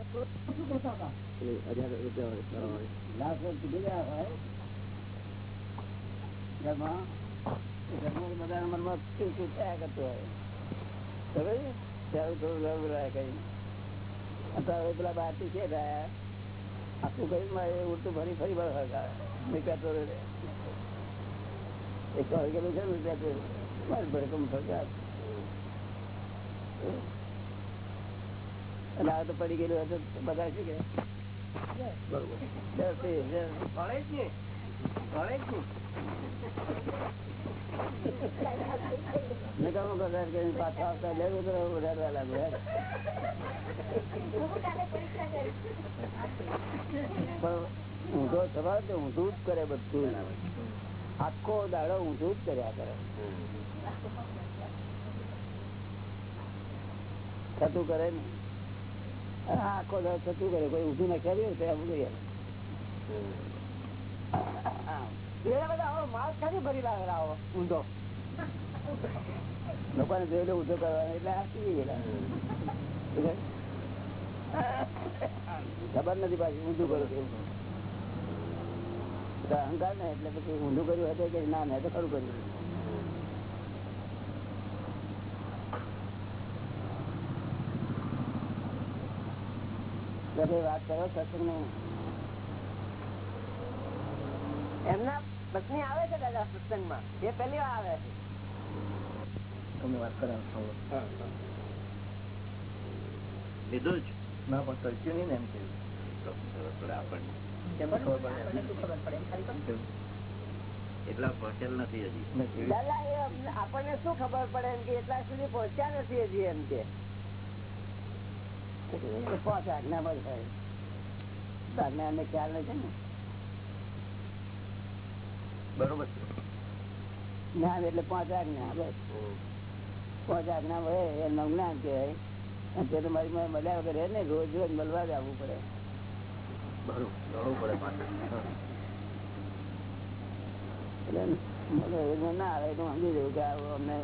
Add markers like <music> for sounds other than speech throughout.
હજાર કઈ રહ્યા આખું કઈ મારે ઉડતું ફરી ફરી બળ નીકળતો રહે એક વાર ગયેલું છે ને, ત્યાં મારે ભડકમ ફરતા અને આ તો પડી ગયેલું હતું તો બધા શું કે બરોબર. જય શ્રી જય શ્રી. ભણે જ ને ભણે જ ને નકામો કદાચ કરીને પાછા આવતા લેવું તો વધારવા લાગુ યાર. પણ ઊંધો સ્વભાવ તો ઊંધું જ કરે બધું. આખો દાડો ઊંધું જ કર્યા કરે. થતું કરે ને. આ આખો દાડો થતું કરે, કોઈ ઊંધું નાખ્યા કર્યું તો આવું ઊંધો? લોકોને જોયેલો ઊંધો કરવાનો, એટલે આ શીખી ગયેલા ખબર નથી પાછી, ઊંધું કરું અહંકાર ને, એટલે પછી ઊંધું કર્યું હતું કે ના, મેં તો ખરું કર્યું. વાત કરો સત્સંગ એમના પત્ની આવે છે દાદા સત્સંગમાં? એ પહેલી આવે છે. તમે વાત કરાવો લીધું જ? ના પણ કરશું નહીં ને એમ કે તો ખબર પડે? આપણને કેમ ખબર પડે? એટલા પહોંચેલ નથી હજી. નથી. દાદા એ અમને- આપણને શું ખબર પડે? એમ કે એટલા સુધી પહોંચ્યા નથી હજી એમ કે. પાંચ જ્ઞાન એટલે પાંચ આજ્ઞા બસ વગર રોજ રોજ મળવા જ આવવું પડે એટલે ના આવે તો સમજી જવું કે અમને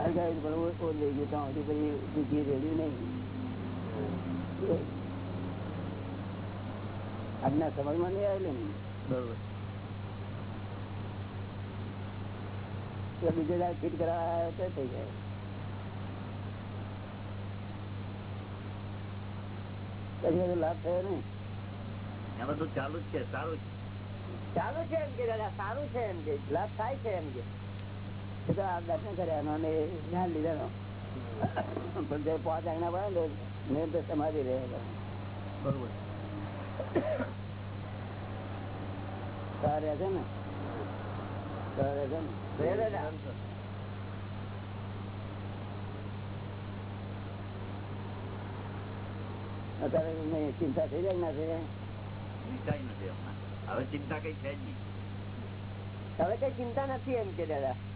હરગાવી પણ ઓ- ઓ લઈ ગયું ત્યાં સુધી પછી દુઃખી રેડ્યું નહીં આજ્ઞા સમજમાં નહીં આવેલું ને બરોબર તો બીજે દાડે ફિટ કરાવવા તો થઈ જાય પછી બધો લાભ થયો ને આ બધું ચાલુ જ છે સારું જ ચાલુ છે એમ કે દાદા સારું છે એમ કે લાભ થાય છે એમ કે એ તો આ દર્શન કર્યાનો અને જ્ઞાન પણ જે પાંચ આજ્ઞા પડે ને મેં તો સમાધિ રહે. બરોબર. છે ને? છે ને? અત્યારે ચિંતા થઈ જાય ના થઈ જાય? હવે ચિંતા કઈ છે જ નહીં. હવે કઈ ચિંતા નથી એમ કે દાદા.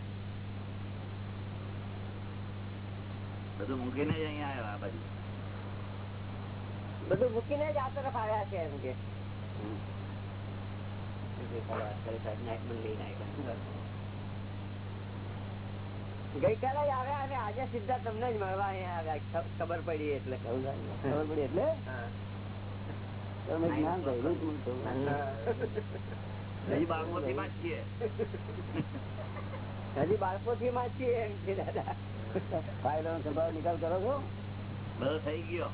બધું મૂકીને જ અહીંયા આવ્યો આ બાજુ. બધું મૂકીને જ આ તરફ આવ્યા છે એમ કે. ગઈકાલે જ આવ્યા અને આજે સીધા તમને જ મળવા અહીંયા આવ્યા. ખબર પડી એટલે. ખબર પડી એટલે? તમે જ્ઞાન. હજી બાળકોથી માં છીએ. હજી માં છીએ એમ છે દાદા. ફાઇલોનો સ્વભાવ નિકાલ કરો છો? બધો થઈ ગયો.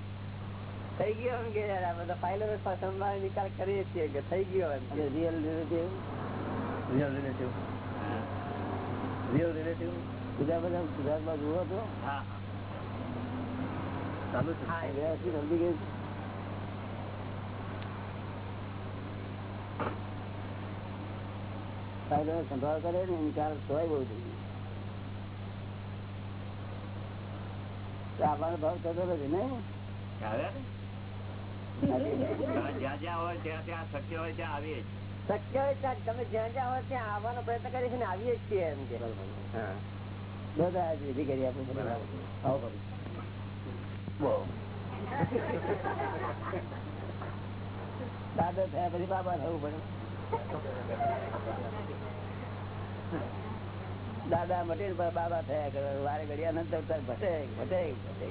થઈ ગયો એમ કે બધા ફાઇલો સંભાળ નિકાલ કરીએ છીએ કે થઈ ગયો એમ real relative real relative real relative બીજા બધા ગુજરાતમાં જુઓ છો હા ચાલુ છે. સમજી ગયું? ફાઇલોનો સંભાળ કરે ને ઇન્કાર સોય બહુ થઈ તો આવવાનો ભાવ થતો નથી ને? જ્યાં જ્યાં હોય ત્યાં ત્યાં શક્ય હોય ત્યાં આવીએ શક્ય હોય ત્યાં તમે જ્યાં જ્યાં હોય ત્યાં આવવાનો પ્રયત્ન કરીએ છીએ આવીએ છીએ એમ કે. બધા વિધિ કરી આપું દાદા થયા પછી બાબા થવું પડે. દાદા મટી બાબા થયા કરે. વારે ઘડિયા નંતર ભટે ભટે ભટે.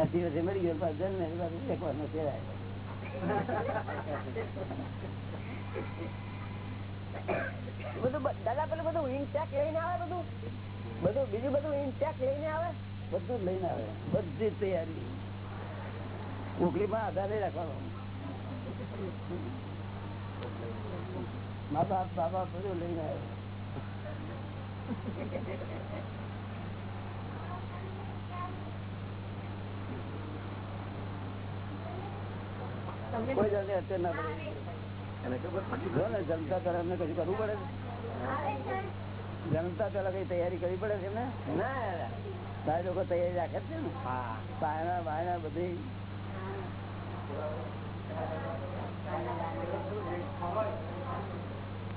એસી વર્ષે મરી ગયો જન્મે એકવાનો ફેરાય. બધું દાદા પેલું બધું ઇન્ટેક લઈને આવે બધું? બધું બીજું બધું ઇન્ટેક લઈને આવે? બધું લઈને આવે. બધી તૈયારી. ઉકલી માં આધાર નહીં રાખવાનો. મા બાપ બાબા બધું લઈને આવે. કોઈ જાતે અત્યારે ના પડે જનતા પેલા એમને કશું કરવું પડે જનતા પેલા કઈ તૈયારી કરવી પડે છે ને તારે લોકો તૈયારી રાખે છે ને? પાયણા વાયણા બધી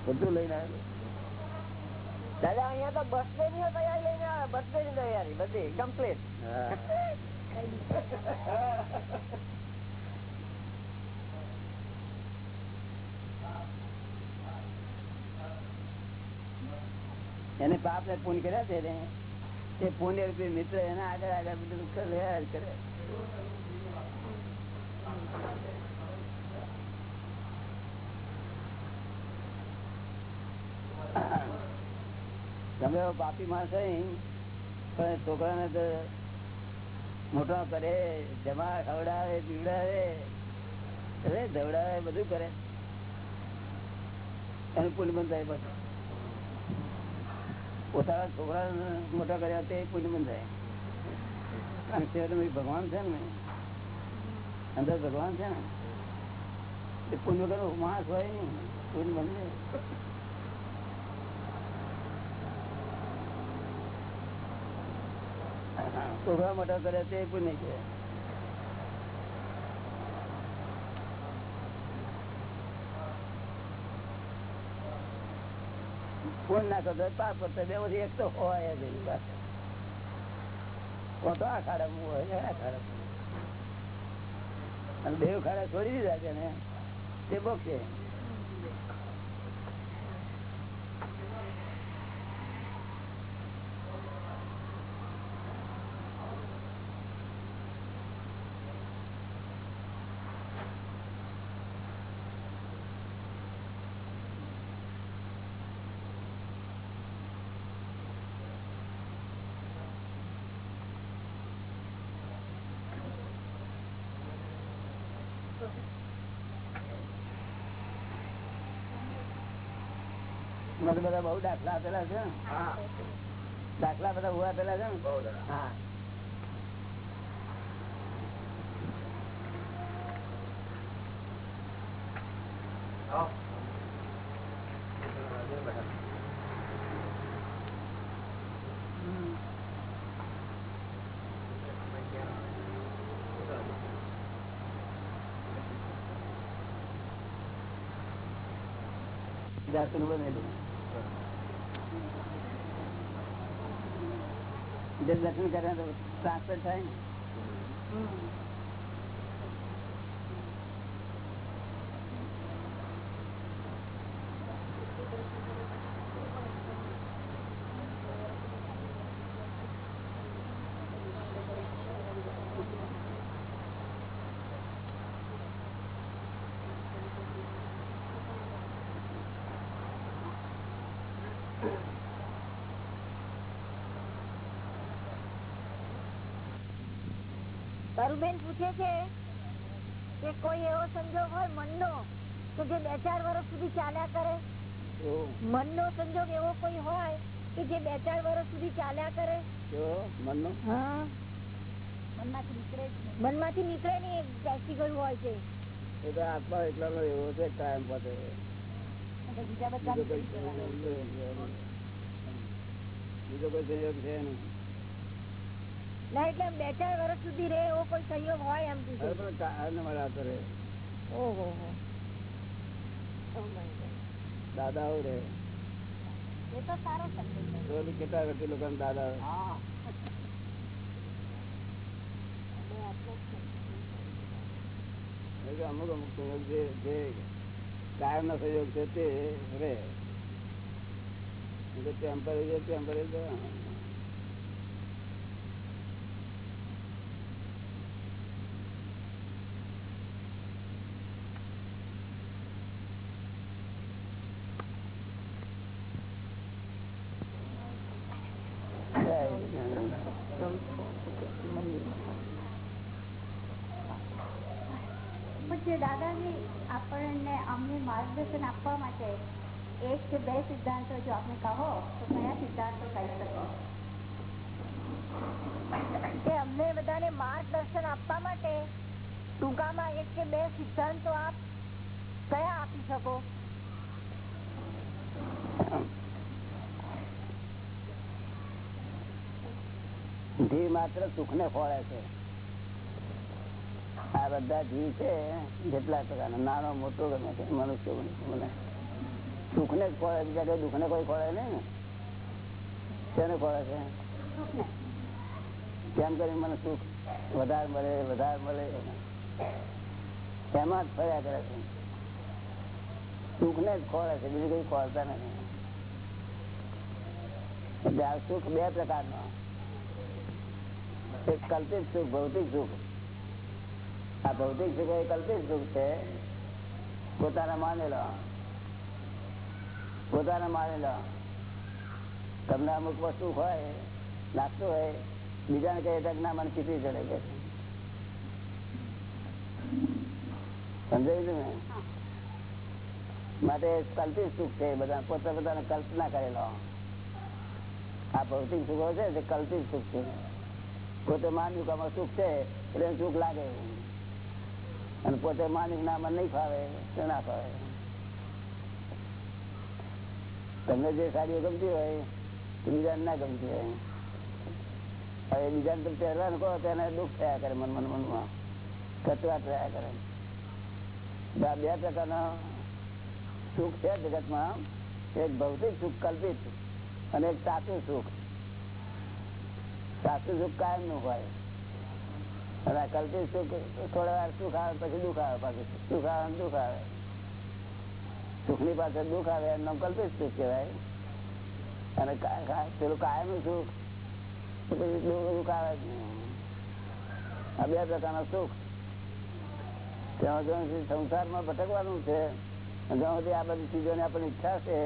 બધું લઈને આવે. દાદા અહીંયા તો બર્થડે ની તૈયારી લઈને આવે બર્થડે ની તૈયારી બધી કમ્પ્લીટ <laughs> એને પાપ ને પૂન કર્યા છે ને તે પુણ્ય રૂપી મિત્ર એના આગળ આગળ બધું કરે. કરે તમે પાપી માણસ પણ છોકરાને તો મોટા કરે જમા ખવડાવે, પીવડાવે, અરે, ધવડાવે, બધું કરે. એનું પુણ્ય બંધ થાય બસ. પોતાના છોકરા મોટા કર્યા તે પુણ્ય બંધ થાય ભગવાન છે ને અંદર ભગવાન છે ને? એ પુણ્ય કરો માણસ હોય નહીં. પુણ્ય બંધ નહીં. છોકરા મોટા કર્યા તે પુણ્ય છે ફોન ના કરતો હોય પાપ કરતો બે બધી એક તો હોય જ એની પાસે. કોતો આ ખાડા હોય ને આ ખાડા અને બે ખાડા છોડી દીધા છે ને, તે બોકશે એમાં તો બધા બહુ દાખલા આપેલા છે. દાખલા બધા બહુ આપેલા છે ને. હા. જાતનું બનેલું જે દર્શન કર્યા તો ટ્રાન્સફર થાય ને. તરુબેન પૂછે છે કે કોઈ એવો સંજોગ હોય મનનો કે જે બે ચાર વર્ષ સુધી ચાલ્યા કરે? મનનો સંજોગ એવો કોઈ હોય કે જે બે ચાર વર્ષ સુધી ચાલ્યા કરે? મનનો? હા. મનમાંથી નીકળે નહીં. એક બેસી ગયું હોય છે. એ તો આત્મા એકલા નો એવો છે કાયમ પાસે. બીજા બીજો કોઈ સંયોગ બીજો કોઈ સંયોગ છે નહીં. ના એટલે બે ચાર વર્ષ સુધી રે એવો કોઈ સંયોગ હોય એમ પૂછે ઓહો દાદાઓ રે એ તો સારો સંજોગ કેટલા વ્યક્તિ લોકો દાદા હા. અમુક અમુક સંયોગ જે જે કાયમ નો સંયોગ છે તે રે ટેમ્પરરી ટેમ્પરરી દાદાજી આપણને અમને માર્ગદર્શન આપવા માટે એક કે બે સિદ્ધાંતો જો આપને કહો તો કયા સિદ્ધાંતો કહી શકો? કે અમને બધાને માર્ગદર્શન આપવા માટે ટૂંકામાં એક કે બે સિદ્ધાંતો આપ કયા આપી શકો? જીવ માત્ર સુખ ને ખોળે છે. આ બધા જીવ છે, જેટલા પ્રકારના નાનો મોટો ગમે છે, મનુષ્ય મને સુખ ને ખોળે બીજા કઈ દુઃખ ને કોઈ ખોળે નહીં ને. તેને ખોળે છે? કેમ કરી મને સુખ વધારે મળે વધારે મળે? એમાં જ ફર્યા કરે છે. સુખ ને જ ખોળે છે, બીજું કઈ ખોળતા નથી. એટલે આ સુખ બે પ્રકારનો. એક કલ્પિત સુખ, ભૌતિક સુખ. આ ભૌતિક સુખ એ કલ્પિત સુખ છે પોતાના માનેલો પોતાના માનેલો તમને અમુક વસ્તુ હોય લાગતું હોય બીજાને કહીએ તો ના મને ચીતરી ચડે કે સમજાયું ને માટે કલ્પિત સુખ છે બધા પોતા પોતાને કલ્પના કરેલો આ ભૌતિક સુખો છે તે કલ્પિત સુખ છે પોતે માન્યું કે આમાં સુખ છે એટલે એને સુખ લાગે એવું અને પોતે માલિક ના મને નહીં ફાવે, તો ના ફાવે. તમને જે સાડીઓ ગમતી હોય, તો બીજાને ના ગમતી હોય. હવે બીજાને તમે પહેરવાનું કહો, તો એને દુઃખ થયા કરે મન મન, મનમાં. કચવાટ થયા કરે. બે પ્રકારના સુખ છે જગતમાં. એક ભૌતિક સુખ, કલ્પિત. અને એક સાચું સુખ. સાચું સુખ કાયમનું હોય. આ કલ્પિત સુખ થોડા વાર સુખ આવે પછી દુઃખ આવે પાછું સુખ આવે દુઃખ આવે. સુખની પાછળ દુઃખ આવે એનું કલ્પિત સુખ કહેવાય. અને પેલું કાયમ સુખ પછી દુઃખ આવે આ બે પ્રકારના સુખ. ત્યાં સુધી સંસારમાં ભટકવાનું છે, જ્યાં સુધી આ બધી ચીજોની આપણી ઈચ્છા છે,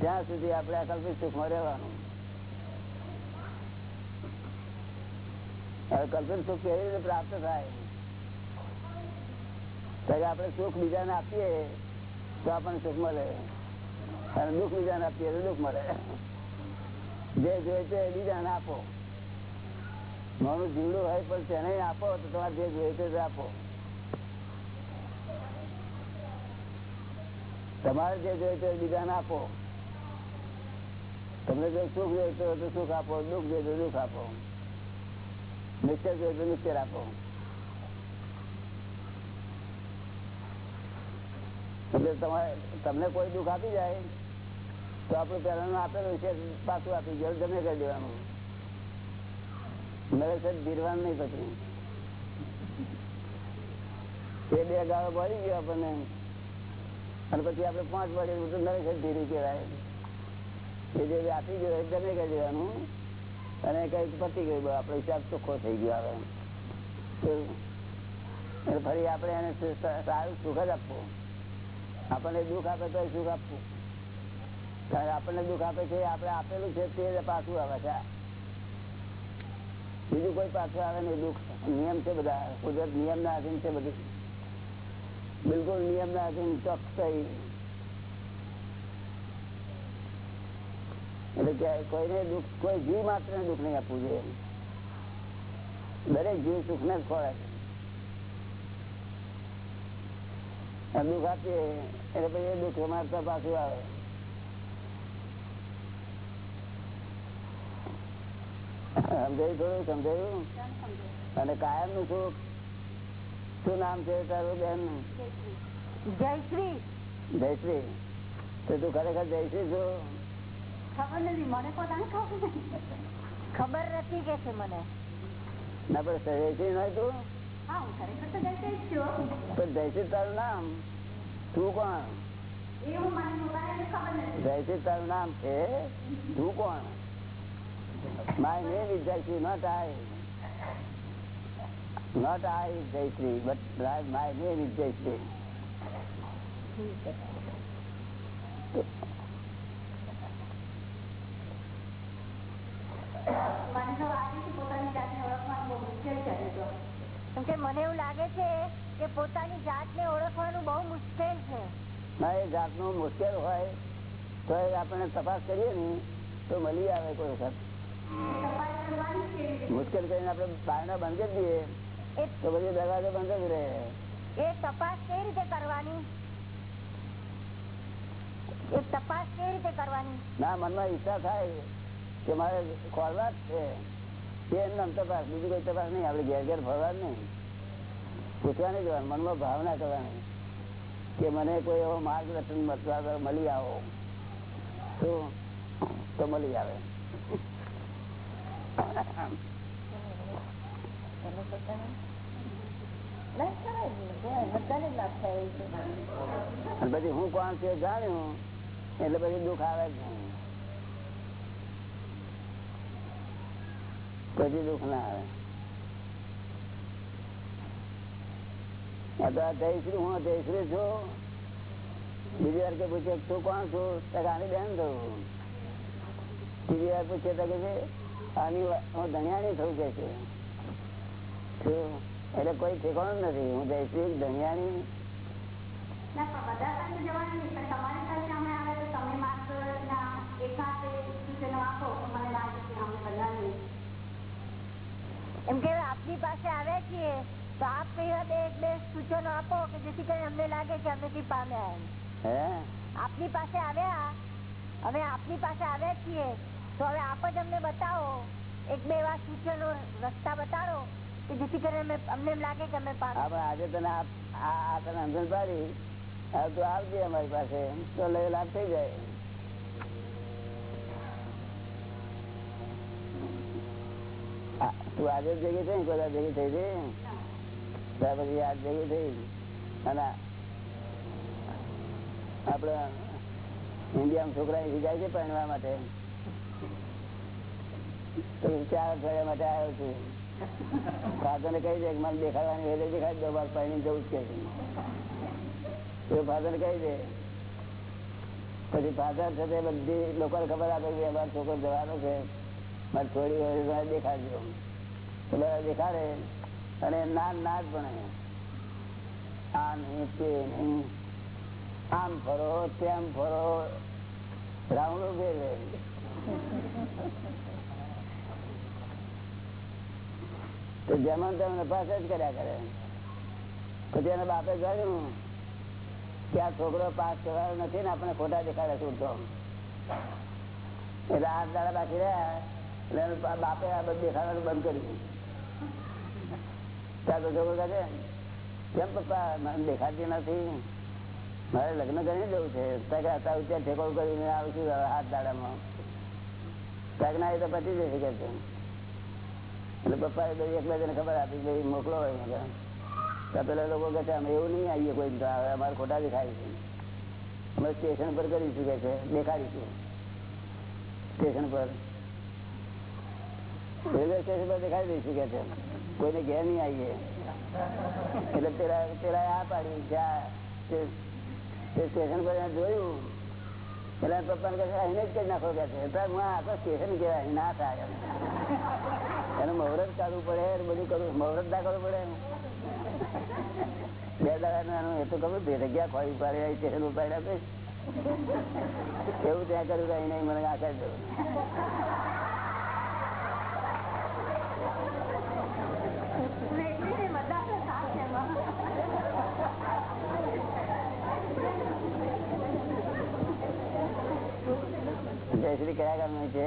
ત્યાં સુધી આપણે આ કલ્પિત સુખમાં રહેવાનું. હવે કલ્પિત સુખ કેવી રીતે પ્રાપ્ત થાય. ત્યારે આપણે સુખ બીજાને આપીએ તો આપણને સુખ મળે. અને દુઃખ બીજાને આપીએ તો દુઃખ મળે. જે જોઈએ તે બીજાને આપો. મારું જીવડું હોય પણ તેને આપો તો તમારે જે જોઈએ તે આપો. તમારે જે જોઈએ તે બીજાને આપો. તમને જો સુખ જોઈતો તો સુખ આપો, દુઃખ જોઈએ તો દુઃખ આપો. મિક્સર જોઈએ મિક્સર આપો એટલે તમારે તમને કોઈ દુઃખ આપી જાય તો આપણે પહેલાનું આપેલું છે પાછું આપી ગયું જમે કરી દેવાનું સાહેબ ધીરવાનું નહીં પછી એ બે ગાળો ભરી ગયો આપણને અને પછી આપણે પાંચ વાગે તો ધીરી કહેવાય એ જે આપી ગયો જમે કરી દેવાનું અને કઈ પતી ગયું? આપડે હિસાબ ચોખ્ખો થઈ ગયો હવે. ફરી આપણે એને સારું સુખ જ આપવું. આપણને દુઃખ આપે તો સુખ આપવું. આપણને દુઃખ આપે છે આપણે આપેલું છે તે પાછું આવે છે. બીજું કોઈ પાછું આવે નહીં, દુઃખ. નિયમ છે બધા. કુદરત નિયમ ના આધીન છે બધું. બિલકુલ નિયમ ના આધીન ચોકસાઈ એટલે કોઈને દુઃખ કોઈ જીવ માત્ર દુઃખ નહીં આપવું જોઈએ. દરેક જીવ સુખ ને જ દુઃખ આપીએ એટલે પછી એ દુઃખ અમારે પાછું આવે. સમજાયું થોડું? સમજાયું? અને કાયમનું સુખ. શું નામ છે તારું બેન? જયશ્રી. જયશ્રી. તો તું ખરેખર જયશ્રી છું? ખબર નથી મને પોતાને ખબર નથી ખબર નથી કે છે મને ના પણ જયશ્રી નહીં તું હા હું ખરેખર તો જઈ જ છું પણ જયશ્રી તારું નામ તું કોણ એ હું મને પોતાને ખબર નથી જયશ્રી તારું નામ છે તું કોણ my name is Jayshree not I not I Jayshree but my name is Jayshree મને તો આજે પોતાની જાતને ઓળખવાનું બહુ મુશ્કેલ છે હજુ તો કેમ કે મને એવું લાગે છે કે પોતાની જાતને ઓળખવાનું બહુ મુશ્કેલ છે. ના એ જાતનું મુશ્કેલ હોય તો આપણે તપાસ કરીએ ને તો મળી આવે કોઈ વખત. મુશ્કેલ કરીને આપણે બારણા બંધ કરી દઈએ તો પછી દરવાજો બંધ જ રહે. એ તપાસ કેવી રીતે કરવાની? એ તપાસ કેવી રીતે કરવાની? ના મનમાં ઈચ્છા થાય. કે મારે ખોલવા જ છે એમનામ તપાસ, બીજી કોઈ તપાસ નહીં, આપણે ઘેર ઘેર ફરવા જ નહીં જવાનું મનમાં ભાવના કરવાની. કે મને કોઈ એવો માર્ગદર્શન મળી આવો. તો મળી આવે. પછી હું કોણ છે જાણ્યું. એટલે પછી દુઃખ આવે જ નહીં. પછી દુઃખ ના આવે જયશ્રી, હું જયશ્રી છું. બીજી વાર કે પૂછે, તું કોણ છું? આની બેન થયું બીજી વાર પૂછે તો થયું કે છે. એટલે કોઈ ઠેકાણું નથી. હું જયશ્રી ધનિયાણી ના, પણ બધા પાસે જવાનું નહીં, પણ તમારી પાસે એમ કે આપની પાસે આવ્યા છીએ તો આપ કઈ એક બે સૂચનો આપો કે જેથી કરીને અમને લાગે કે અમે થી પામ્યા એમ. આપની પાસે આવ્યા અમે આપની પાસે આવ્યા છીએ તો હવે આપ જ અમને બતાવો એક બે એવા સૂચનો રસ્તા બતાડો કે જેથી કરીને અમને એમ લાગે કે અમે પામ્યા. આજે તને આ તને અંદર પાડી આવજે અમારી પાસે તો લઈ લાભ થઈ જાય. તું આજે ભેગી થઈ બધા ભેગી થઈ હતી ત્યાર પછી આજ ભેગી થઈ. અને આપડે ઇન્ડિયામાં છોકરા જાય છે પહેરવા માટે? ચાર અઠવાડિયા માટે આવ્યો છું. ફાધર કહી દે મને દેખાડવાની વેલે દેખાડી દો બાર પાણી જવું જ કે છે ફાધર કહી દે. પછી ફાધર સાથે તે બધી, લોકોને ખબર આપે કે અમારો છોકરો જવાનો છે. મારે થોડી વાર દેખાડજો. બધા દેખાડે અને ના ના જ ભણે આ નહીં તે નહીં. આમ ફરો, તેમ ફરો. રાવણો ફેરવે તો જેમાં તમને નફાસ જ કર્યા કરે. પછી એના બાપે કહ્યું કે આ છોકરો પાસ કરવાનો નથી ને, આપણે ખોટા દેખાડે છૂટતો એટલે આઠ દાડા બાકી રહ્યા. એટલે બાપે આ બધું દેખાડવાનું બંધ કર્યું ત્યાં છોકરો કહે કેમ પપ્પા, મને દેખાતી નથી. મારે લગ્ન કરીને જવું છે. ત્યાં ઠેકો કરીને આવું છું હાથ દાડામાં. ત્યાં ના, એ તો પતી જશે, કે એટલે પપ્પા એ એક બે જણ ખબર આપી, ભાઈ, મોકલો હોય ને તો પેલા લોકો કહે અમે એવું નહીં આવીએ કોઈ તો અમારે ખોટા દેખાય છે. અમે સ્ટેશન પર કરીશું કે છે, દેખાડીશું. સ્ટેશન પર. રેલવે સ્ટેશન પર દેખાડી દઈશું કે કોઈને ઘેર નહીં આવીએ. એટલે પેલા પેલા આ પાડી તે સ્ટેશન પર જોયું એના પપ્પાને કહે અહીં જ કરી નાખો, કે સ્ટેશન કહેવાય ના થાય એનું મુહૂર્ત કાઢવું પડે બધું કરવું, મુહૂર્ત ના કરવું પડે બે દાડા એનું એ તો ખબર, બે જગ્યા ખોઈ પાડે સ્ટેશન ઉપાડી આપે એવું ત્યાં કર્યું કે અહીં નહીં, મને આ કરી દઉં એટલે બધા તો સાથ છે એમાં. જયશ્રી કયા ગામની છે.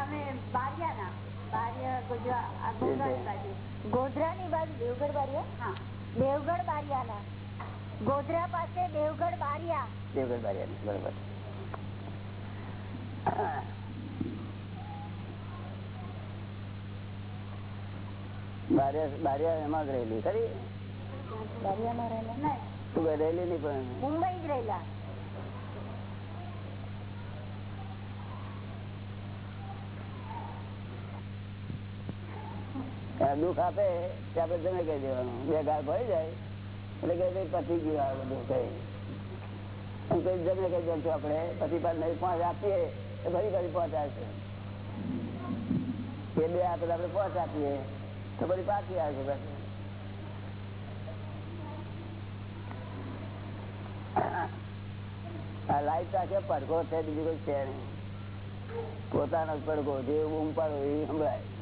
અમે બારિયાના બારિયા ગુજરાત આ ગુજરાત બાજુ. ગોધરાની બાજુ દેવગઢ બારિયા? હા. ગોધરા પાસે દેવગઢ બારિયા. દેવગઢ બારિયાની બરોબર. બારિયા બારિયા એમાં જ રહેલી ખરી? દરિયામાં રહેલા? ના તું રહેલી નહીં પણ. મુંબઈ જ રહેલા. દુઃખ આપે તે આપડે તમે કહી દેવાનું. બે ગાળ ભરી જાય. એટલે કે પતી ગયું આ બધું કઈ કઈ જમે કહી દઉં છું આપડે પછી પાછું નહીં પાંચ આપીએ, તો ફરી ફરી પાંચ એ બે આપે તો આપડે પાંચ આપીએ, તો ફરી પાછી આવશે પછી. આ લાઈટ રાખે પડઘો છે, બીજું કોઈ છે નહીં. પોતાનો પડઘો, જે ઉમ પાડો એ સંભળાય.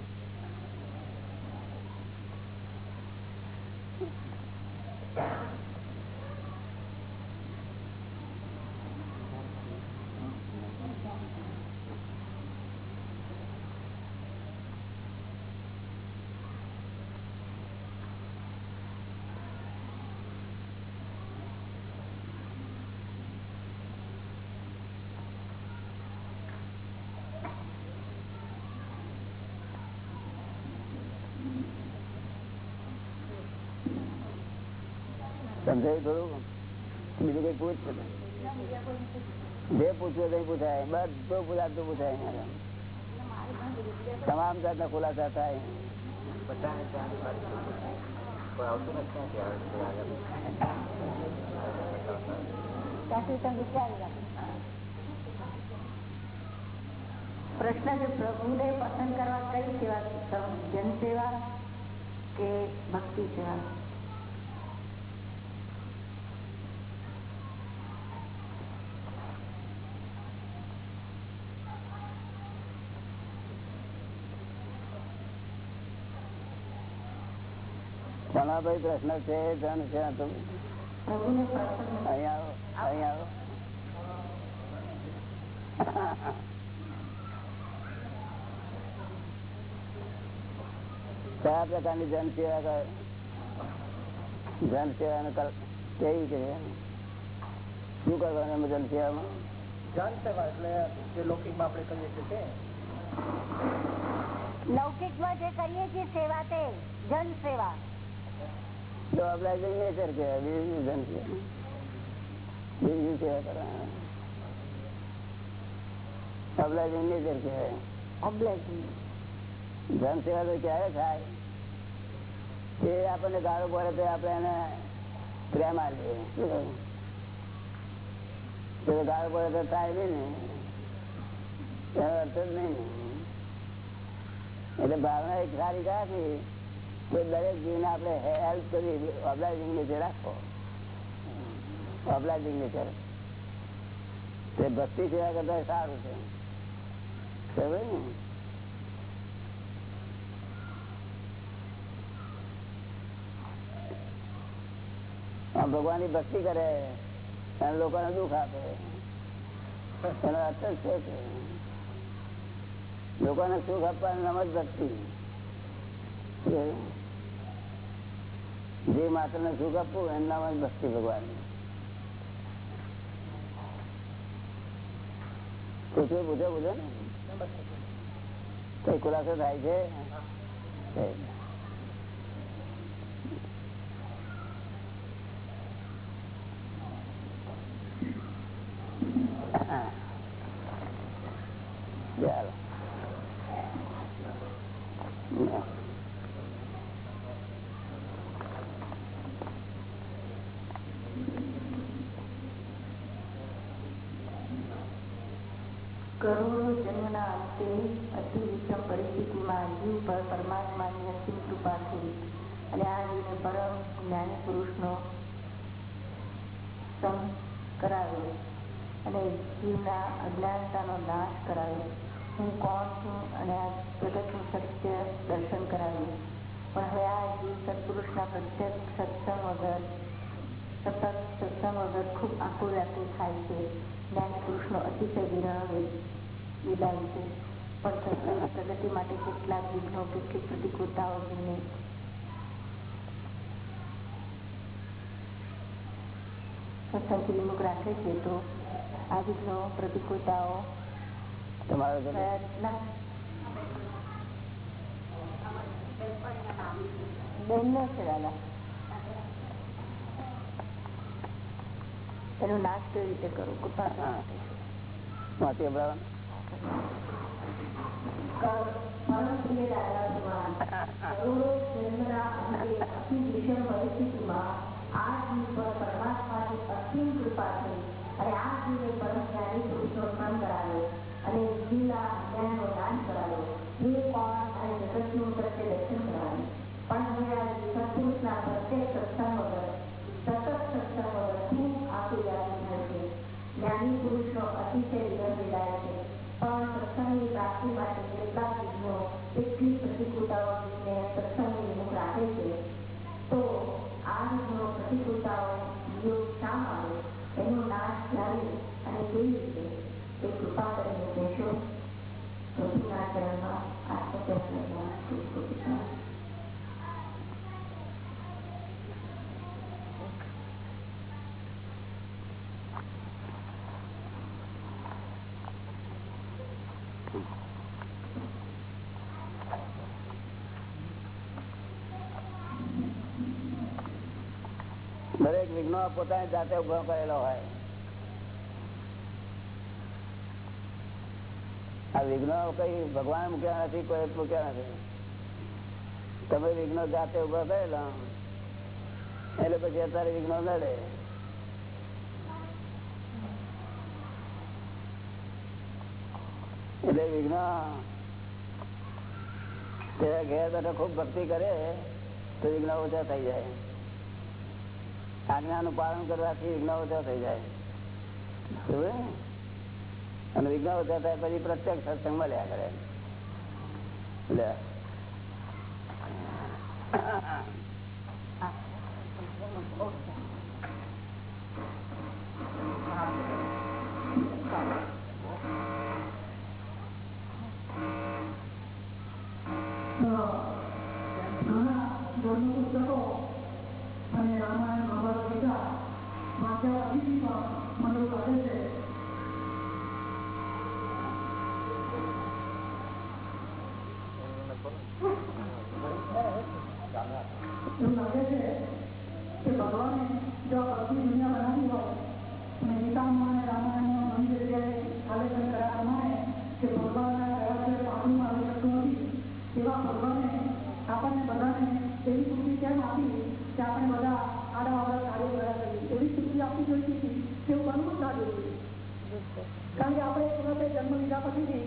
સમજાયું થોડું બીજું કઈ પૂછ જે પૂછવું તે પૂછાય બધું પૂછાતું પૂછાય અહીંયા આગળ. તમામ જાતના ખુલાસા થાય બધાને ત્યાં કોઈ આવતું નથી ત્યાંથી આવે છે આગળ. ત્યાંથી તમે વિચારી રાખો પ્રશ્ન છે પ્રભુને પસંદ કરવા કઈ સેવા જનસેવા કે ભક્તિ સેવા ઘણા ભાઈ પ્રશ્ન છે ધન છે આ તો? પ્રભુને પસંદ અહીંયા આવો અહીંયા આવો. કયા પ્રકારની જન સેવા કરે જન સેવા કેવી છે? શું કરવાનું એમાં જન સેવામાં? જન સેવા એટલે જે લૌકિકમાં આપણે કરીએ છીએ તે. લૌકિકમાં જે કરીએ છીએ સેવા તે જન સેવા. તો આપડે નેચર કહેવાય બીજું સેવા નેચર કહેવાય ઓબ્લેગી ધન સેવા તો ક્યારે થાય? એ આપણને ગાળો પડે તો આપણે એને પ્રેમ આપીએ. તો ગાળો પડે તો થાય નહીં. ને એનો અર્થ જ નહીં. એટલે ભાવના એક સારી રાખી કે દરેક જીવને આપણે હેલ્પ કરી ઓબ્લાઇઝિંગ નેચર રાખો. ઓબ્લાઇઝિંગ નેચર તે ભક્તિ સેવા કરતા સારું છે. સમજ્યું ને? ભક્તિ કરે અને લોકોને દુઃખ આપે. એનો અર્થ છે લોકો લોકોને સુખ આપવાનું નામ જ ભક્તિ. જે માત્ર ને સુખ આપવું એમનામાં જ ભક્તિ ભગવાન પૂછો પૂછો પૂછો. ને કઈ ખુલાસો થાય છે ચાલો કરોડો જન્મના અંતે અતિ વિષમ પરિસ્થિતિમાં જીવ પર પરમાત્માની અસીમ કૃપા થઈ અને આ જીવને પરમ જ્ઞાની પુરુષનો સંગ કરાવ્યો અને જીવના અજ્ઞાનતાનો નાશ કરાવ્યો હું કોણ છું અને આ જગતનું સત્ય દર્શન કરાવ્યું પણ હવે આ જીવ સત્પુરુષના પ્રત્યેક સત્સંગ વગર સતત સત્સંગ વગર ખૂબ આકુળ વ્યાકુળ થાય છે જ્ઞાની પુરુષનો અતિશય વિરહ વિદાય છે પણ સત્સંગ પ્રગતિ માટે કેટલીક પ્રતિકૂળતાઓ જેમને સત્સંગથી વિમુખ રાખે છે તો આ વિઘ્નો પ્રતિકૂળતાઓ કયા રીતના છે દાદા એનો નાશ કેવી રીતે કરું કૃપા હા. પણ પ્રત્યેક સત્સંગ વગર માટે કેટલી પ્રતિકૂળતાઓ વિમુખ રાખે છે તો આ વિઘ્નો પ્રતિકૂળતાઓ યોગ શા આવે એનો નાશ લાવી અને કેવી રીતે એ કૃપા કરીને કહેશો પ્રભુના ચરણમાં આત્મચરણ ખૂબ ખૂબ કૃપા. પોતાની જાતે ઊભો કરેલો હોય. આ વિઘ્નો કઈ ભગવાન મૂક્યા નથી, કોઈ મૂક્યા નથી. તમે વિઘ્નો જાતે ઊભો કરેલો, એટલે પછી અત્યારે વિઘ્નો નડે. એટલે વિઘ્ન ઘેર બેઠા ખૂબ ભક્તિ કરે, તો વિઘ્ન ઓછા થઈ જાય. આજ્ઞાનું પાલન કરવાથી વિઘ્ન ઓછા થઈ જાય. અને વિઘ્ન ઓછા થાય પછી પ્રત્યક્ષ સત્સંગ મળ્યા કરે. લે. ઘણા ધર્મ પુસ્તકો અને રામાયણ મહાભારત ગીતા વાંચ્યા પછી પણ મને એવું લાગે છે એવું લાગે છે કે ભગવાને જો આ પૃથ્વી દુનિયા બનાવી હોય અને ગીતામાં અને રામાયણમાં ઘણી જગ્યાએ આલેખન કર્યા પ્રમાણે કે ભગવાનના કયા છે પાણીમાં આવી શકતું નથી એવા ભગવાને આપણને બધાને એવી સ્થિતિ કેમ આપી કે આપણે બધા આડા આડા કાર્યો કર્યા કરીએ એવી સ્થિતિ આપવી જોઈતી હતી તેવું બનવું જ ના જોઈએ કારણ કે આપણે વખતે જન્મ લીધા પછીથી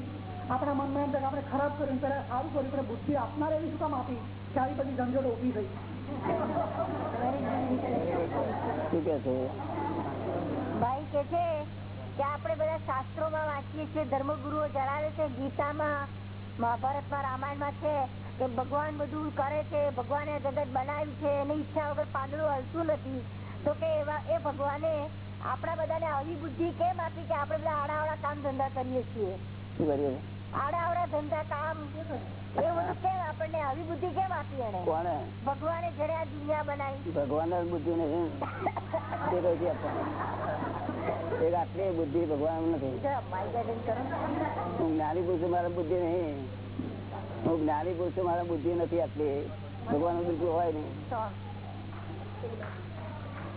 આપણા મનમાં એમ થાય આપણે ખરાબ કર્યું ત્યારે સારું કર્યું ત્યારે બુદ્ધિ આપનાર એવી શું કામ આપી? કે આવી બધી ઝંઝટો ઊભી થઈ. છે? ભાઈ કે છે કે આપણે બધા શાસ્ત્રોમાં વાંચીએ છીએ ધર્મગુરુઓ જણાવે છે ગીતામાં મહાભારતમાં રામાયણમાં છે કે ભગવાન બધું કરે છે ભગવાને જગત બનાવ્યું છે એની ઈચ્છા વગર પાંદડું હલતું નથી. તો કે એવા એ ભગવાને આપણા બધાને આવી બુદ્ધિ કેમ આપી કે આપણે બધા આડા આવડા કામ ધંધા કરીએ છીએ? શું કરીએ? આડા આવડા ધંધા કામ એ બધું કેમ આપણને આવી બુદ્ધિ કેમ આપી એને કોને ભગવાને જયારે આ દુનિયા બનાવી. ભગવાન બુદ્ધિ નથી એક આટલી બુદ્ધિ ભગવાન નથી. હું જ્ઞાની પુરુષ મારા બુદ્ધિ નહીં. હું જ્ઞાની પુરુષ મારા બુદ્ધિ નથી આટલી ભગવાન બિલકુલ હોય નહીં.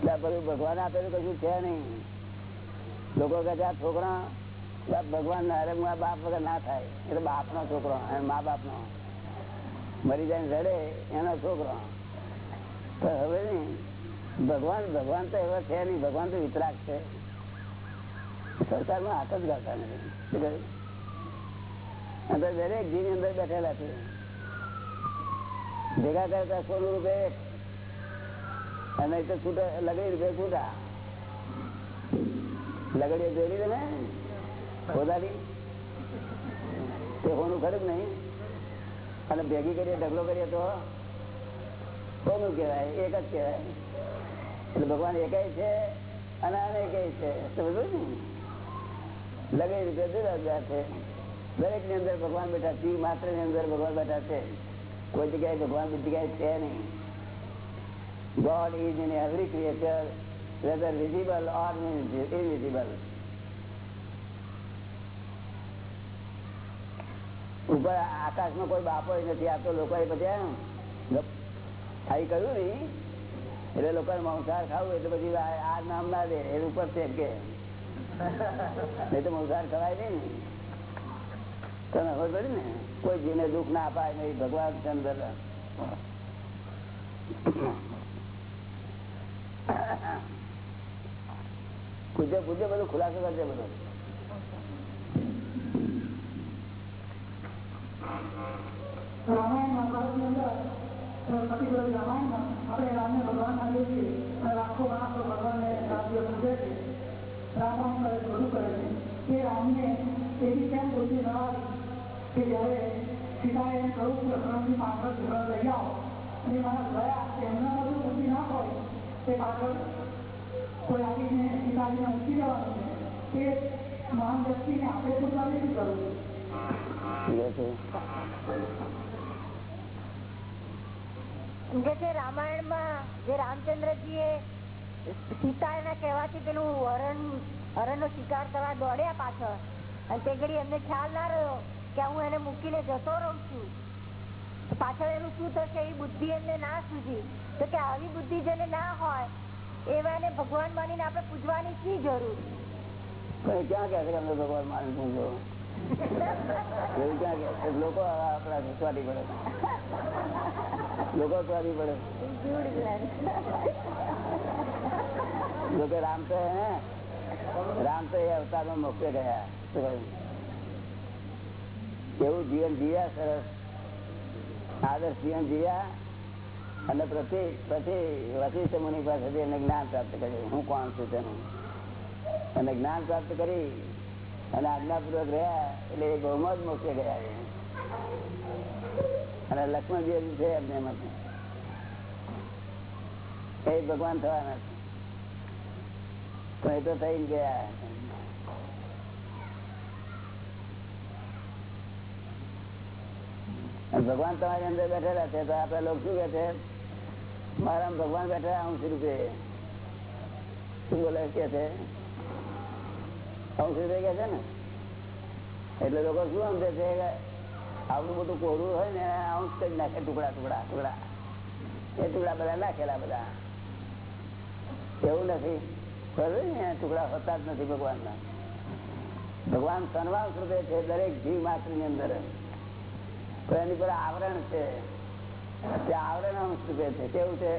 ભગવાન આપેલું કશું છે નહીં. લોકો કે છોકરા ભગવાન અરે બાપ વગર ના થાય. એટલે બાપ નો છોકરો મા બાપ નો મરી જાય રડે, એનો છોકરો. હવે નહીં. ભગવાન ભગવાન તો એવા છે નહીં. ભગવાન તો વિતરાક છે. સંસારમાં હાથ જ ગાતા નથી. શું કહ્યું? અંદર દરેક જીની અંદર બેઠેલા છે. ભેગા કરતા સોનું રૂપે એક અને તો છૂટા, લગડી રૂપિયા છૂટા. લગડીએ જોઈ તમે ખોદાડી તે હોનું ખરું નહીં? અને ભેગી કરીએ, ઢગલો કરીએ તો? કોનું કહેવાય? એક જ કહેવાય. એટલે ભગવાન એકાય છે અને આને એકાય છે. સમજવું ને? લગડી રૂપિયા જુદા જુદા છે દરેકની અંદર ભગવાન બેઠા જીવ માત્રની અંદર ભગવાન બેઠા છે. કોઈ જગ્યાએ ભગવાન બીજી જગ્યાએ છે નહીં. God is in every creature, whether visible or invisible. ઉપર આકાશમાં કોઈ બાપો નથી આ લોકો પછી કહ્યું ને એટલે લોકો મંસાર ખાવું એટલે પછી આ નામ ના દે એ ઉપર છે કે. નહીં તો મંસાર ખવાય નહીં ને. તને ખબર પડી ને? કોઈ જીને દુઃખ ના અપાય નહીં ભગવાન ચંદ્ર પૂજ્ય પૂજ્ય બધું ખુલાસો કરજે બધો. આપણે ભગવાન માનીએ છીએ છે. રામ કરે બધું કરે છે એ રામને એવી કેમ બુદ્ધિ ન કે જ્યારે સીતાએ એમ કહ્યું કે લક્ષ્મણજી પાછળ લઈ અને મારા ગયા એમના બધું ના હોય તે પાછળ કોઈ આવીને નિકાલીને ઉઠી જવાનું છે, તે મહાન વ્યક્તિને આપણે પૂછવા નથી કરવું કે છે રામાયણમાં જે રામચંદ્રજી એ સીતાના કહેવાથી પેલું હરણ હરણ નો શિકાર કરવા દોડ્યા પાછળ, અને તે ઘડી એમને ખ્યાલ ના રહ્યો કે હું એને મૂકીને જતો રહું છું. પાછળ એનું શું થશે એ બુદ્ધિ એમને ના સૂજી તો કે આવી બુદ્ધિ જેને ના હોય, એવાને ભગવાન માનીને આપણે પૂજવાની શી જરૂર? પણ એ ક્યાં કહે છે કે અમને ભગવાન માની પૂછો એવું ક્યાં કહે છે લોકો આપણા સ્વાદી પડે લોકો સ્વાદી પડે જોકે રામ તો હે, રામ તો એ અવતારમાં મોક્ષે ગયા. શું કહ્યું? એવું જીવન જીવ્યા સરસ. આદર્શ જીવન જીવ્યા અને પછી પછી વશિષ્ઠ મુનિ પાસેથી એને જ્ઞાન પ્રાપ્ત કર્યું હું કોણ છું તેનું? અને જ્ઞાન પ્રાપ્ત કરી અને આજ્ઞાપૂર્વક રહ્યા એટલે એ બહુમાં જ મોક્ષે ગયા અને લક્ષ્મણજી છે એમને એમાંથી. એ ભગવાન થવાના છે. પણ એ તો થઈ ગયા. ભગવાન તમારી અંદર બેઠેલા છે, તો આપડે લોકો શું કે છે? મારા ભગવાન બેઠા અંશ રૂપે. શું બોલે કે છે? અંશ રૂપે કે છે ને? એટલે લોકો શું સમજે છે કે બધું કોરું હોય ને અંશ કરી નાખે, ટુકડા ટુકડા ટુકડા. એ ટુકડા બધા નાખેલા બધા. એવું નથી. ખરું ને? ટુકડા હોતા જ નથી ભગવાનના. ભગવાન સન્માન રૂપે છે, દરેક જીવ માત્રની અંદર. તો એની પર આવરણ છે. તે આવરણ અંશ રૂપે છે? કેવું છે?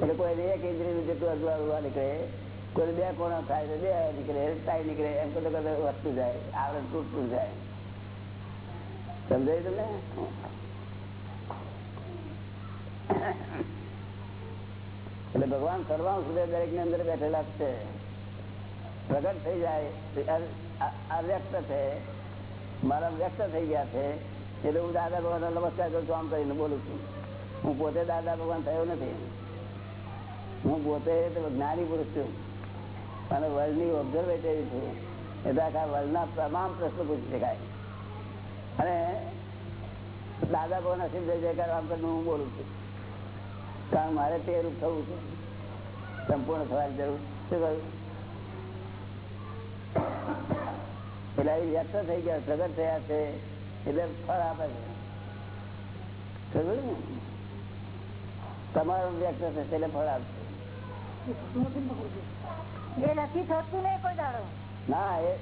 એટલે કોઈ એક ઇન્દ્રિયનું જેટલું અજવાળું નીકળે, કોઈ બે કોણ થાય તો બે નીકળે ટાઈ નીકળે, એમ કરતા કરતા વધતું જાય, આવરણ તૂટતું જાય. સમજાય તમને? એટલે ભગવાન સર્વાંગ સુધી દરેકની અંદર બેઠેલા છે. પ્રગટ થઈ જાય અવ્યક્ત છે. મારા વ્યક્ત થઈ ગયા છે. એટલે હું દાદા ભગવાન નમસ્કાર કરું છું, આમ કરીને બોલું છું. હું પોતે દાદા ભગવાન થયો નથી. હું પોતે જ્ઞાની પુરુષ છું. અને વર્લ્ડની ઓબ્ઝર્વેટરી છું. એટલે આખા વર્લ્ડના તમામ પ્રશ્નો પૂછી શકાય. અને દાદા ભગવાન અસીમ જય જયકાર આમ કરીને હું બોલું છું. કારણ મારે તે રૂપ થવું છે. સંપૂર્ણ થવાની જરૂર. શું કહ્યું? એટલે એ વ્યક્ત થઈ ગયા પ્રગટ થયા છે એટલે ફળ આપે છે. ને? તમારું વ્યક્ત થશે એટલે ફળ આપશે એ નથી થતું ને કોઈ દાડો? ના એ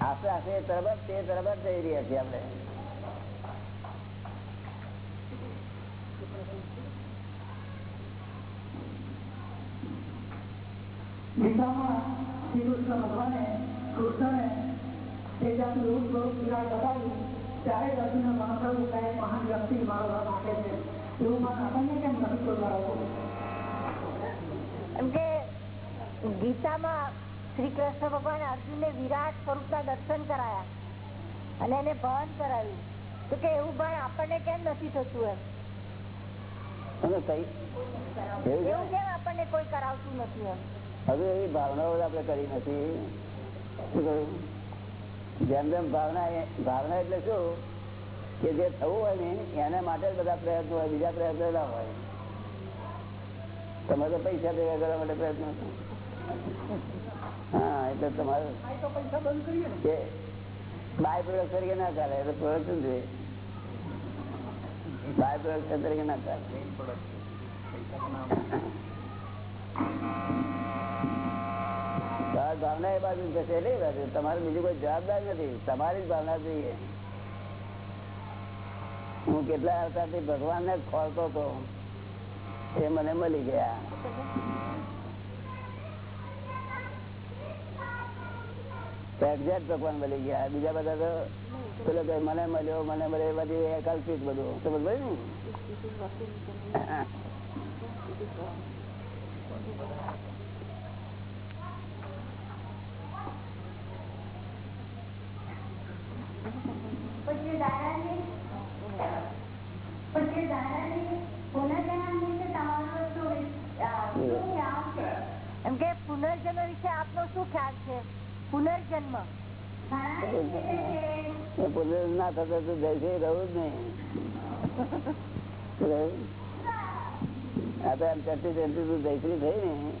આપણે આપણે તરબત તે તરબત જઈ રહ્યા છીએ આપણે. ગીતામાં શ્રી કૃષ્ણ ભગવાને કૃષ્ણને એ જાતનું રૂપ સ્વરૂપ વિરાટ બતાવ્યું ત્યારે જ અર્જુન મહાપ્રભુ કહે મહાન વ્યક્તિ મારો રથ આપે છે એવું મન આપણને કેમ નથી શોધાયું એમ કે ગીતામાં શ્રી કૃષ્ણ ભગવાન અર્જુનને વિરાટ સ્વરૂપના દર્શન કરાયા અને એને ભાન કરાવ્યું તો કે એવું ભાન આપણને કેમ નથી થતું એમ અને કઈ એવું છે એવું કેમ આપણને કોઈ કરાવતું નથી એમ હવે એવી ભાવનાઓ આપણે કરી નથી શું કહ્યું જેમ જેમ ભાવના ભાવના એટલે શું? કે જે થવું હોય ને એના માટે જ બધા પ્રયત્નો હોય બીજા પ્રયત્નો ના હોય. તમે તો પૈસા ભેગા કરવા માટે પ્રયત્નો હા એટલે તમારે બાય પ્રોડક્ટ તરીકે ના ચાલે એટલે પ્રોડક્શન જોઈએ? બાય પ્રોડક્શન તરીકે ના ચાલે મેઇન પ્રોડક્ટ પૈસા તમારી ભાવના એ બાજુ જશે એટલે બાજુ. તમારે બીજું કોઈ જવાબદાર નથી. તમારી જ ભાવના જોઈએ. હું કેટલા અવતારથી ભગવાન ને ખોલતો હતો, એ મને મળી ગયા. એક્ઝેક્ટ ભગવાન મળી ગયા. બીજા બધા તો પેલો કઈ મને મળ્યો, મને મળે એ બધી કલ્પિત બધું. સમજ ભાઈ ને પછી દાદાજી પછી દાદાજી પુનર્જન્મ વિશે તમારો શું અ, શું ખ્યાલ છે એમ કે પુનર્જન્મ વિશે આપનો શું ખ્યાલ છે પુનર્જન્મ. ના થતો તો જયશ્રી રહું જ નહીં. આ તો એમ ચડતી ચડતી તું જયશ્રી થઈ ને.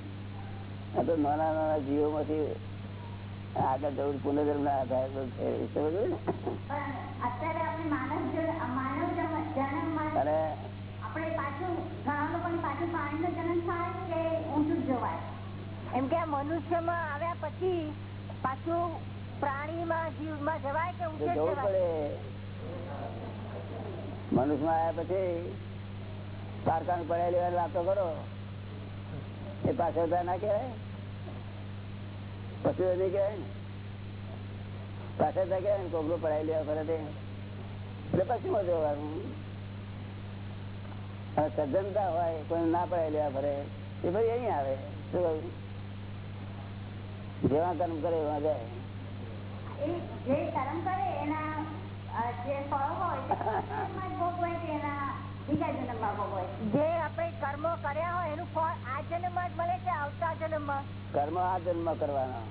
આ તો નાના નાના જીવોમાંથી આગળ જવું પુનર્જન્મ ના આધાર છે સમજ ને? અને આપણે પાછું ઘણા લોકોને પાછું પાણીનો જન્મ થાય કે ઊંચું જવાય. એમ કે મનુષ્યમાં આવ્યા પછી પાછું જવાય કે તો ઊંચે જવું જવાય પડે. મનુષ્યમાં આવ્યા પછી કારખાનું પડ્યા લેવાની લાગતો કરો. એ પાછળ ના કહેવાય. પછી નહીં કહેવાય ને. પાછળ કહેવાય ને કોકડું પડાવી લેવા ફરે તે. એટલે પછીમાં જોવાનું? અને સજ્જનતા હોય કોઈ ના પડાવી લેવા ફરે. એ ભાઈ અહીં આવે. શું કહ્યું? જેવા કર્મ કરે એવા જાય. જે કર્મ કરે એના ફળ હોય એના આપણે કર્મો કર્યા હોય એનું ફળ આ જન્મ જ મળે છે આવતા જન્મ કર્મ આ જન્મ કરવાનો.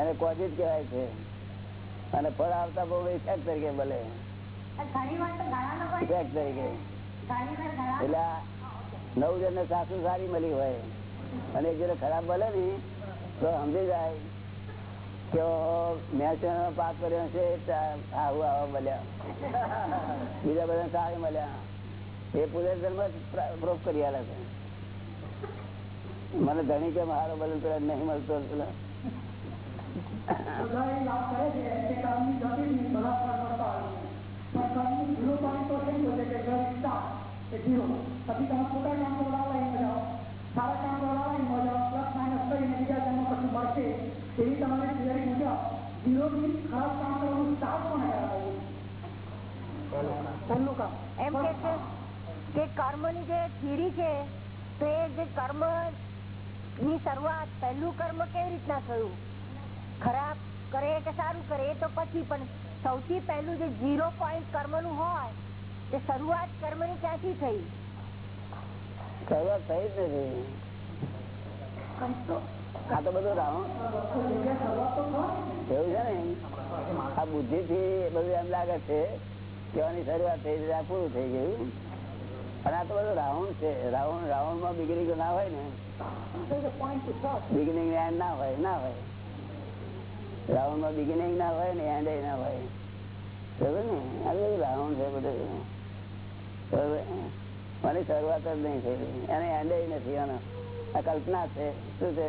એને કોઝિટ કહેવાય છે. અને ફળ આવતા બહુ ઇફેક્ટ તરીકે મળે. ઇફેક્ટ તરીકે. એટલે નવ જણ સાસુ સારી મળી હોય. અને એક જયારે ખરાબ મળે ને તો સમજી જાય. કે મેં શેનો પાપ કર્યો છે આવું આવા મળ્યા. બીજા બધા સારી મળ્યા. એ પૂજા ધર્મ પ્રોપ કરી આલે છે. મને ધણી કે મારો બદલ પેલા નહીં મળતો પેલા? બધા કરે છે કે કર્મની ગતિની બધા ફળ મળતા હોય છે. પણ કર્મનું ઝીરો પોઈન્ટ તો કેમ બીજા જન્મ પછી મળશે એવી તમારી થિયરી મુજબ ખરાબ કામ કરવાનું સ્ટાર્ટ પણ કરાવે પહેલું કામ એમ કે છે કે કર્મની જે થીરી છે તો એ જે કર્મની શરૂઆત પહેલું કર્મ કેવી રીતના થયું? ખરાબ કરે કે સારું કરે એ તો પછી પણ સૌથી પહેલું જે ઝીરો પોઈન્ટ કર્મનું હોય તે શરૂઆત કર્મની ક્યાંથી થઈ? શરૂઆત થઈ જ નથી આ તો બધું રાઉન્ડ એવું છે ને? આ બુદ્ધિ થી બધું એમ લાગે છે કેવાની શરૂઆત થઈ આ પૂરું થઈ ગયું. અને આ તો બધું રાઉન્ડ છે. રાઉન્ડ રાઉન્ડમાં બિગડી ના હોય ને? બિગિનિંગ એન્ડ ના હોય ના હોય. રાઉન્ડમાં બિગિનિંગ ના હોય ને એન્ડ ના હોય. બરોબર ને? આ બધું રાઉન્ડ છે બધું. મને શરૂઆત જ નહીં થઈ એને એન્ડ નથી, એનો આ કલ્પના છે. શું છે?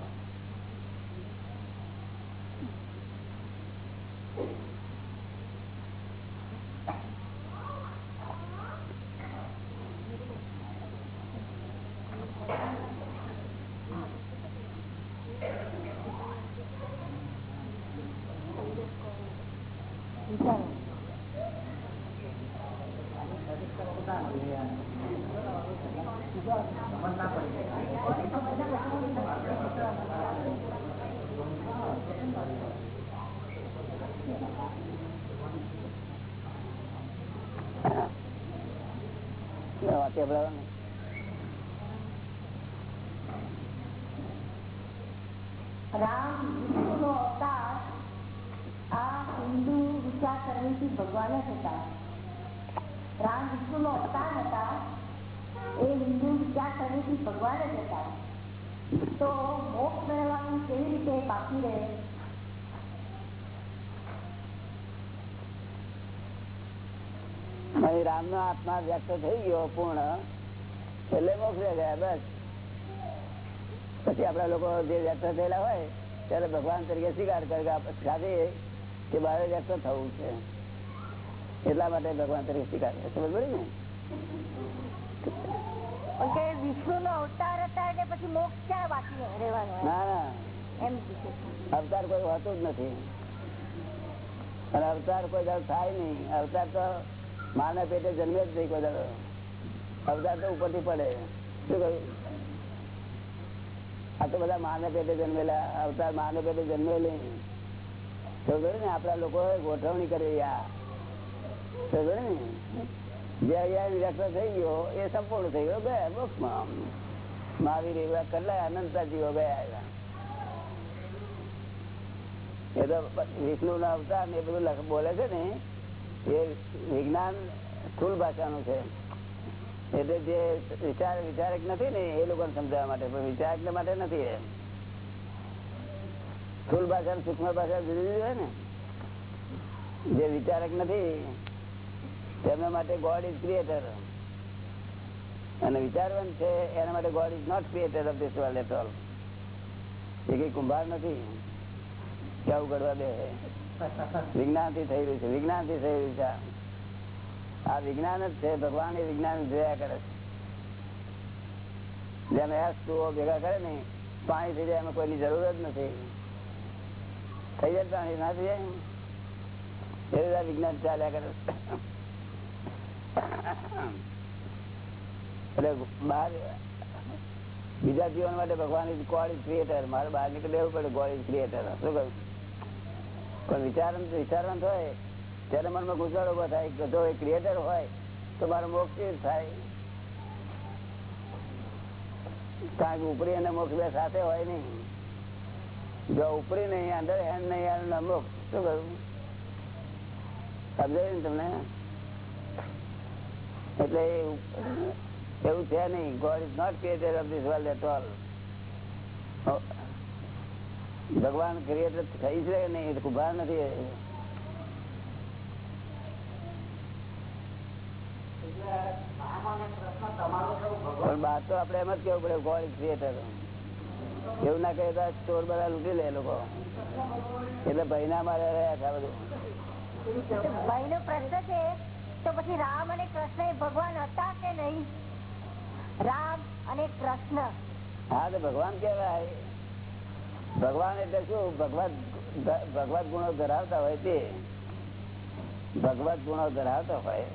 ને? આ હિન્દુ વિચારસરણીથી ભગવાન જ હતા. રામ વિષ્ણુનો અવતાર હતા, એ હિન્દુ વિચારસરણીથી ભગવાન જ હતા. તો મોક્ષ મેળવવાનું કેવી રીતે બાકી રહે? અહીં રામનો આત્મા વ્યક્ત થઈ ગયો પૂર્ણ એટલે મોક્ષે ગયા બસ. પછી આપડા લોકો જે વ્યક્ત થયેલા હોય ત્યારે ભગવાન તરીકે સ્વીકાર કરે કે બારે વ્યક્ત થવું છે. એટલા માટે ભગવાન તરીકે સ્વીકાર કરે. સમજ પડી ને? વિષ્ણુ નો અવતાર હતા એટલે પછી મોક્ષ ક્યાં બાકી રહેવાનો ના ના. એમ અવતાર કોઈ હોતું જ નથી. અને અવતાર કોઈ થાય નહીં. અવતાર તો માના પેટે જન્મે જ નહીં બધા અવતાર તો ઉપરથી પડે. શું કહ્યું? આ તો બધા માને પેટે જન્મેલા, અવતાર માને પેટે જન્મેલી. ને આપડા લોકો ગોઠવણી કરી આ. થઈ ગયો, એ સંપૂર્ણ થઈ ગયો ગયા મોક્ષમાં મહાવીર એવા કેટલા અનંતા જીવો ગયા એવા એ તો વિષ્ણુ ના અવતાર ને એ બધું બોલે છે ને એ વિજ્ઞાન સ્થુલ ભાષાનું છે. એટલે જે વિચાર વિચારક નથી ને, એ લોકોને સમજાવવા માટે, પણ વિચારક માટે નથી એ. સ્થુલ ભાષા સૂક્ષ્મ ભાષા જુદી જુદી હોય ને. જે વિચારક નથી, તેમના માટે ગોડ ઇઝ ક્રિએટર અને વિચારવાન છે, એના માટે God is not creator of this world at all એ કઈ કુંભાર નથી. કેવું કરવા દે વિજ્ઞાનથી થઈ રહ્યું છે વિજ્ઞાનથી થઈ રહ્યું છે આ. આ વિજ્ઞાન જ છે ભગવાન એ વિજ્ઞાન જોયા કરે છે જેમ એસ ટુઓ ભેગા કરે ને પાણી થઈ જાય એમાં કોઈની જરૂર જ નથી થઈ જાય પાણી ના થઈ જાય એ બધા વિજ્ઞાન ચાલ્યા કરે છે. એટલે બહાર બીજા જીવન માટે ભગવાન ઇઝ ગોડ ઇઝ ક્રિએટર મારે બહાર નીકળી લેવું પડે ગોડ ઇઝ ક્રિએટર શું કહ્યું પણ વિચાર વિચારવાનું હોય. ત્યારે મનમાં ગુજરાત ઊભો થાય જો એ ક્રિએટર હોય, તો મારો મોક્ષ થાય? કારણ કે ઉપરી અને મોક્ષ બે સાથે હોય નહીં. જો ઉપરી નહીં, અંદર હેન્ડ નહીં મોક્ષ, શું કરવું સમજાય ને તમને? એટલે એવું છે નહીં. God is not creator of this world at all ભગવાન ક્રિએટર થઈ છે નહીં કુભાર નથી. પણ બાદ તો આપડે એમ જ કેવું પડે ગોડ ક્રિએટર એવું ના કહે તો ચોર બધા લૂંટી લે લોકો. એટલે ભાઈ ના મારે રહ્યા છે બધું. ભાઈ નો પ્રશ્ન છે તો પછી રામ અને કૃષ્ણ એ ભગવાન હતા કે નહીં? રામ અને કૃષ્ણ. હા તો ભગવાન કેવાય ભગવાન એટલે શું? ભગવત ભગવત ગુણો ધરાવતા હોય તે. ભગવત ગુણો ધરાવતા હોય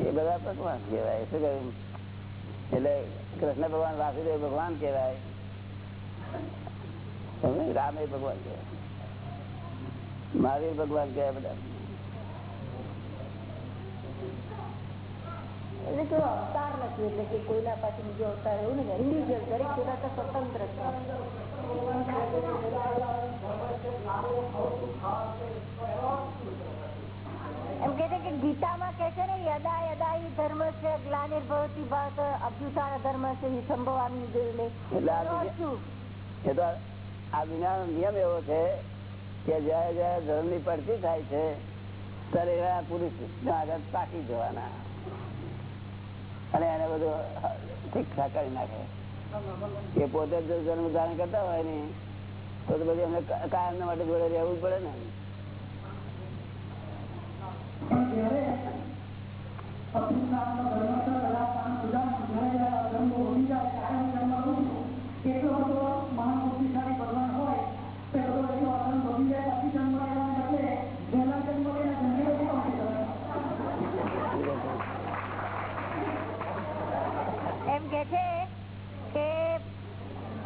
એ બધા ભગવાન કહેવાય. શું કહ્યું? એટલે કૃષ્ણ ભગવાન, વાસુદેવ ભગવાન કહેવાય? રામ એ ભગવાન કહેવાય. મહાવીર ભગવાન કહેવાય બધા. એટલે જો અવતાર નથી એટલે કે કોઈના પાસે બીજો અવતાર એવું ને ઇન્ડિવિજ્યુઅલ દરેક પોતાના સ્વતંત્ર છે. એમ કે છે કે ગીતામાં કે છે ને યદા યદા ઈ ધર્મ છે ગ્લાનિર્ભવતી ભાત અભ્યુતાર ધર્મ છે ઈ સંભવાની જોઈને એ તો આ વિના નિયમ એવો છે કે જયારે જયારે ધર્મની પડતી થાય છે ત્યારે એવા પુરુષ આગળ પાકી જવાના. અને એને બધું ઠાક કરી નાખે. એ પોતે જ ધારણ કરતા હોય ને, તો બધી એમને કાયમ માટે જોડે રહેવું પડે ને. પણ જ્યારે અભિપ્રાયનો ધર્મ છે, કદાચ આમ સુધારણા, જ્યારે જ્યારે આ ધર્મ ઉડી જાય, કાયમ ધર્મ ઉડી જાય, એટલો બધો મહાન બુદ્ધિશાળી ભગવાન હોય તો એ બધો એટલો અધર્મ વધી જાય, પછી જન્મ લેવાને બદલે વહેલા જન્મ લઈને જંગલે કેમ આપી શકાય? એમ કે છે કે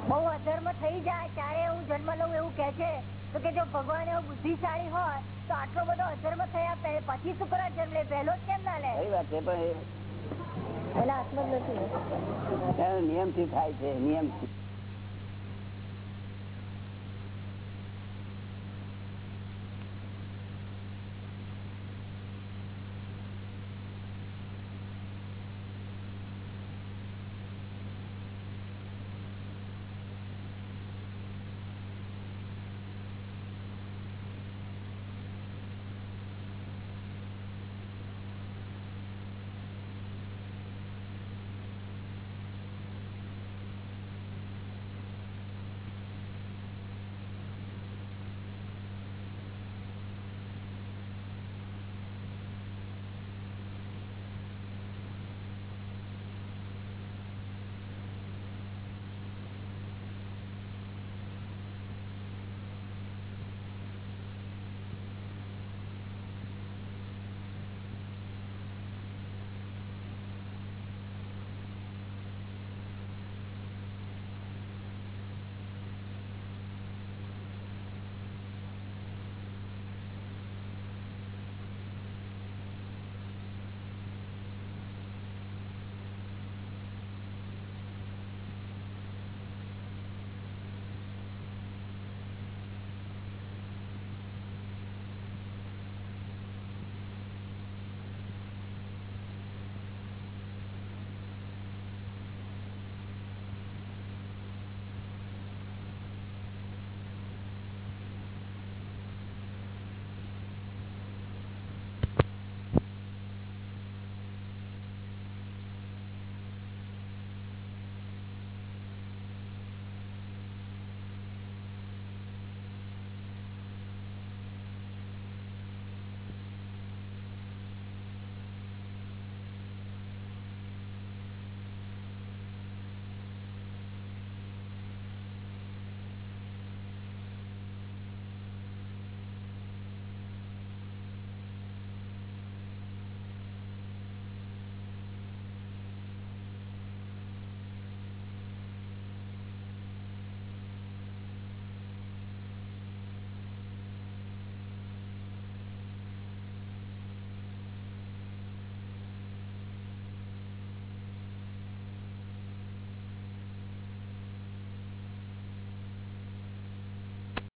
બહુ અધર્મ થઈ જાય ત્યારે હું જન્મ લઉં એવું કે છે તો કે જો ભગવાન એવો બુદ્ધિશાળી હોય તો આટલો બધો અધર્મ થયા પછી શું કરવા જન્મ લે? પહેલો જ કેમ ના લે? વાત છે પણ એના હાથમાં નથી. નિયમથી થાય છે નિયમથી